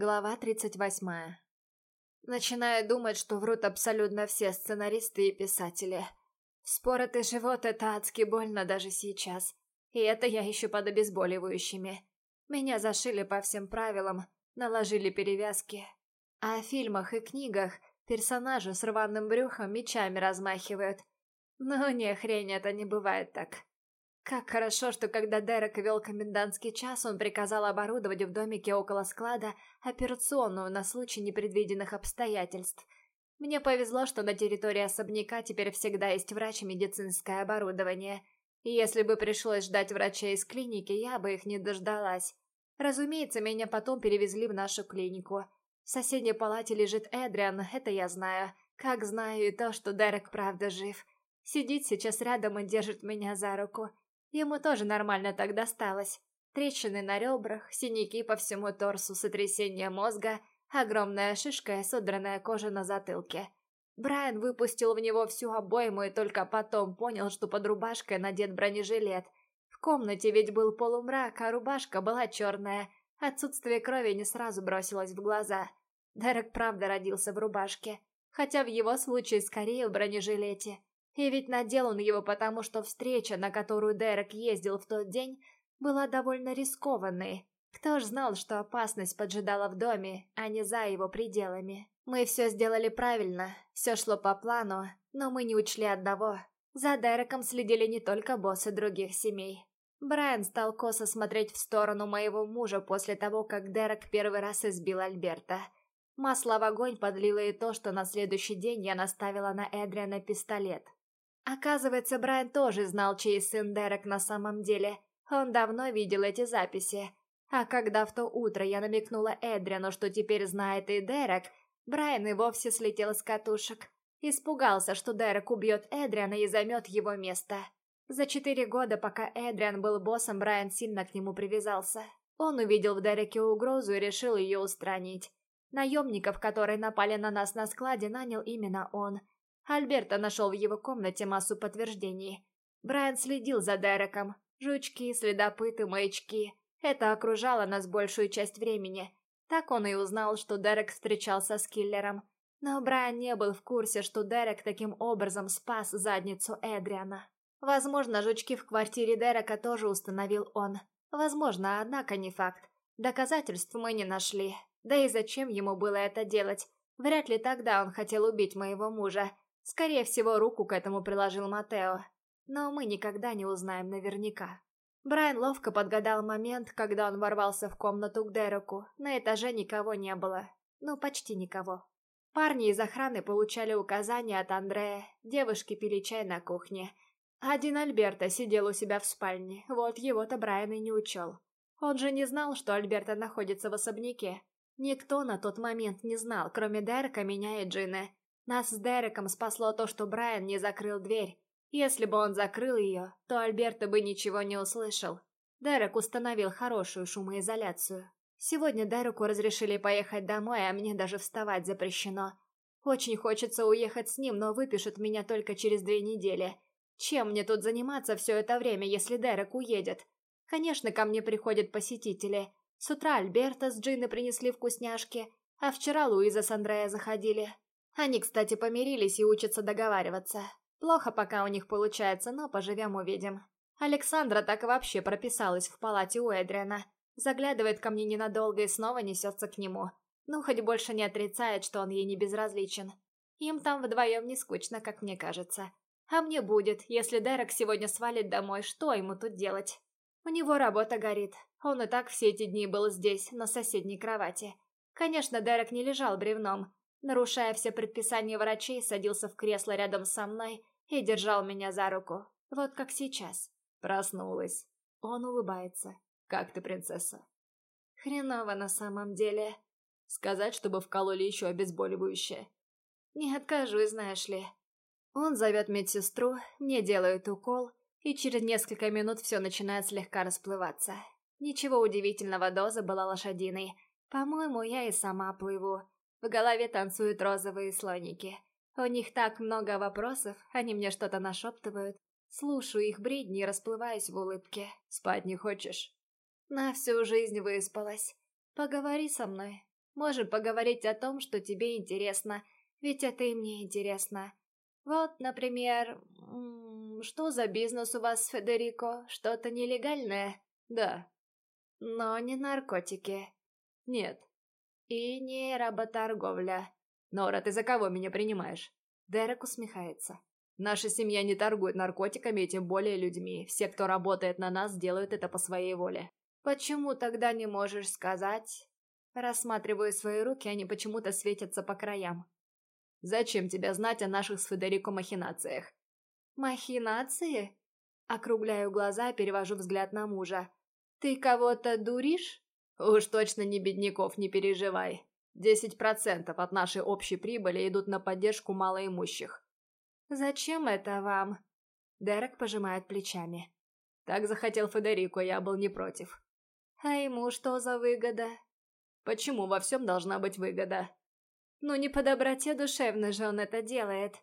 Глава 38. Начинаю думать, что врут абсолютно все сценаристы и писатели. Споротый живот – это адски больно даже сейчас. И это я еще под обезболивающими. Меня зашили по всем правилам, наложили перевязки. А в фильмах и книгах персонажи с рваным брюхом мечами размахивают. Но не, хрень, это не бывает так. Как хорошо, что когда Дерек вел комендантский час, он приказал оборудовать в домике около склада операционную на случай непредвиденных обстоятельств. Мне повезло, что на территории особняка теперь всегда есть врач и медицинское оборудование. И если бы пришлось ждать врачей из клиники, я бы их не дождалась. Разумеется, меня потом перевезли в нашу клинику. В соседней палате лежит Эдриан, это я знаю. Как знаю и то, что Дерек правда жив. Сидит сейчас рядом и держит меня за руку. Ему тоже нормально так досталось. Трещины на ребрах, синяки по всему торсу, сотрясение мозга, огромная шишка и содранная кожа на затылке. Брайан выпустил в него всю обойму и только потом понял, что под рубашкой надет бронежилет. В комнате ведь был полумрак, а рубашка была черная. Отсутствие крови не сразу бросилось в глаза. Дерек правда родился в рубашке, хотя в его случае скорее в бронежилете. И ведь надел он его потому, что встреча, на которую Дерек ездил в тот день, была довольно рискованной. Кто ж знал, что опасность поджидала в доме, а не за его пределами. Мы все сделали правильно, все шло по плану, но мы не учли одного. За Дереком следили не только боссы других семей. Брайан стал косо смотреть в сторону моего мужа после того, как Дерек первый раз избил Альберта. Масло в огонь подлило и то, что на следующий день я наставила на Эдриана пистолет. Оказывается, Брайан тоже знал, чей сын Дерек на самом деле. Он давно видел эти записи. А когда в то утро я намекнула Эдриану, что теперь знает и Дерек, Брайан и вовсе слетел с катушек. Испугался, что Дерек убьет Эдриана и займет его место. За четыре года, пока Эдриан был боссом, Брайан сильно к нему привязался. Он увидел в Дереке угрозу и решил ее устранить. Наемников, которые напали на нас на складе, нанял именно он – Альберта нашел в его комнате массу подтверждений. Брайан следил за Дереком. Жучки, следопыты, маячки. Это окружало нас большую часть времени. Так он и узнал, что Дерек встречался с киллером. Но Брайан не был в курсе, что Дерек таким образом спас задницу Эдриана. Возможно, жучки в квартире Дерека тоже установил он. Возможно, однако не факт. Доказательств мы не нашли. Да и зачем ему было это делать? Вряд ли тогда он хотел убить моего мужа. Скорее всего, руку к этому приложил Матео, но мы никогда не узнаем наверняка. Брайан ловко подгадал момент, когда он ворвался в комнату к Дереку. На этаже никого не было. Ну, почти никого. Парни из охраны получали указания от Андрея, девушки пили чай на кухне. Один Альберто сидел у себя в спальне, вот его-то Брайан и не учел. Он же не знал, что Альберто находится в особняке. Никто на тот момент не знал, кроме Дерека, меня и Джины. Нас с Дереком спасло то, что Брайан не закрыл дверь. Если бы он закрыл ее, то Альберто бы ничего не услышал. Дерек установил хорошую шумоизоляцию. Сегодня Дереку разрешили поехать домой, а мне даже вставать запрещено. Очень хочется уехать с ним, но выпишут меня только через две недели. Чем мне тут заниматься все это время, если Дерек уедет? Конечно, ко мне приходят посетители. С утра Альберта с Джиной принесли вкусняшки, а вчера Луиза с Андрея заходили. Они, кстати, помирились и учатся договариваться. Плохо пока у них получается, но поживем-увидим. Александра так вообще прописалась в палате у Эдриана. Заглядывает ко мне ненадолго и снова несется к нему. Ну, хоть больше не отрицает, что он ей не безразличен. Им там вдвоем не скучно, как мне кажется. А мне будет, если Дерек сегодня свалит домой, что ему тут делать? У него работа горит. Он и так все эти дни был здесь, на соседней кровати. Конечно, Дерек не лежал бревном, нарушая все предписания врачей, садился в кресло рядом со мной и держал меня за руку. Вот как сейчас. Проснулась. Он улыбается. «Как ты, принцесса?» «Хреново на самом деле. Сказать, чтобы вкололи еще обезболивающее?» «Не откажусь, знаешь ли». Он зовет медсестру, мне делают укол, и через несколько минут все начинает слегка расплываться. Ничего удивительного, доза была лошадиной. По-моему, я и сама плыву. В голове танцуют розовые слоники. У них так много вопросов, они мне что-то нашептывают. Слушаю их бредни и расплываюсь в улыбке. Спать не хочешь? На всю жизнь выспалась. Поговори со мной. Можем поговорить о том, что тебе интересно, ведь это и мне интересно. Вот, например, что за бизнес у вас, Федерико? Что-то нелегальное? Да. Но не наркотики. Нет. И не работорговля. Нора, ты за кого меня принимаешь? Дерек усмехается. Наша семья не торгует наркотиками тем более людьми. Все, кто работает на нас, делают это по своей воле. Почему тогда не можешь сказать? Рассматриваю свои руки, они почему-то светятся по краям. Зачем тебе знать о наших с Федерико махинациях? Махинации? Округляю глаза, перевожу взгляд на мужа. Ты кого-то дуришь? Уж точно не бедняков, не переживай. Десять процентов от нашей общей прибыли идут на поддержку малоимущих. «Зачем это вам?» Дерек пожимает плечами. Так захотел Федерико, я был не против. «А ему что за выгода?» «Почему во всем должна быть выгода?» «Ну не по доброте душевной же он это делает».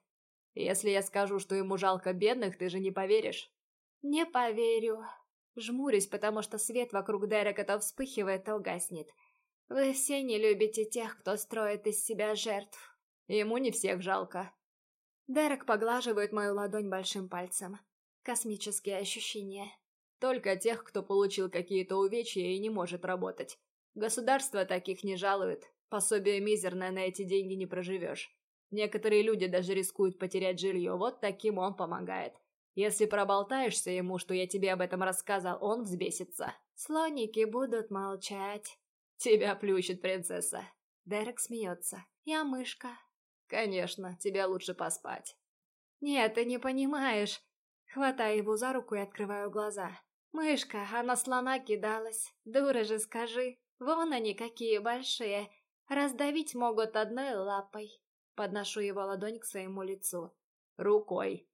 «Если я скажу, что ему жалко бедных, ты же не поверишь?» «Не поверю». Жмурюсь, потому что свет вокруг Дерека то вспыхивает, то гаснет. Вы все не любите тех, кто строит из себя жертв. Ему не всех жалко. Дерек поглаживает мою ладонь большим пальцем. Космические ощущения. Только тех, кто получил какие-то увечья и не может работать. Государство таких не жалует. Пособие мизерное, на эти деньги не проживешь. Некоторые люди даже рискуют потерять жилье, вот таким он помогает. Если проболтаешься ему, что я тебе об этом рассказал, он взбесится. Слоники будут молчать. Тебя плющит принцесса. Дерек смеется. Я мышка. Конечно, тебе лучше поспать. Нет, ты не понимаешь. Хватаю его за руку и открываю глаза. Мышка, она слона кидалась. Дура же скажи. Вон они какие большие. Раздавить могут одной лапой. Подношу его ладонь к своему лицу. Рукой.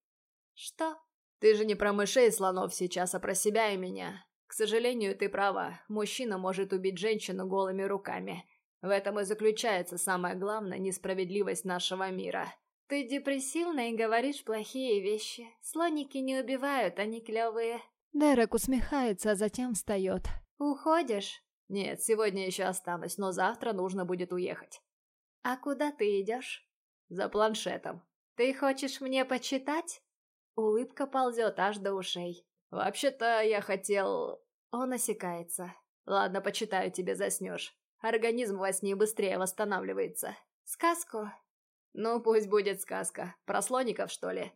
Что? Ты же не про мышей и слонов сейчас, а про себя и меня. К сожалению, ты права. Мужчина может убить женщину голыми руками. В этом и заключается самая главная несправедливость нашего мира. Ты депрессивна и говоришь плохие вещи. Слоники не убивают, они клевые. Дерек усмехается, а затем встает. Уходишь? Нет, сегодня еще останусь, но завтра нужно будет уехать. А куда ты идешь? За планшетом. Ты хочешь мне почитать? Улыбка ползет аж до ушей. Вообще-то я хотел... Он осекается. Ладно, почитаю тебе, заснешь. Организм во сне быстрее восстанавливается. Сказку? Ну, пусть будет сказка. Про слоников, что ли?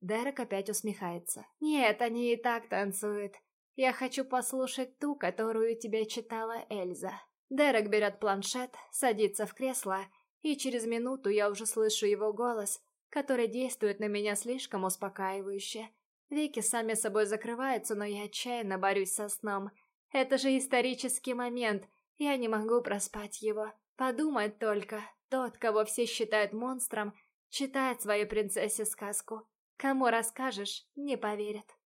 Дерек опять усмехается. Нет, они и так танцуют. Я хочу послушать ту, которую тебе читала Эльза. Дерек берет планшет, садится в кресло, и через минуту я уже слышу его голос, который действует на меня слишком успокаивающе. Веки сами собой закрываются, но я отчаянно борюсь со сном. Это же исторический момент — я не могу проспать его. Подумать только, тот, кого все считают монстром, читает своей принцессе сказку. Кому расскажешь, не поверят.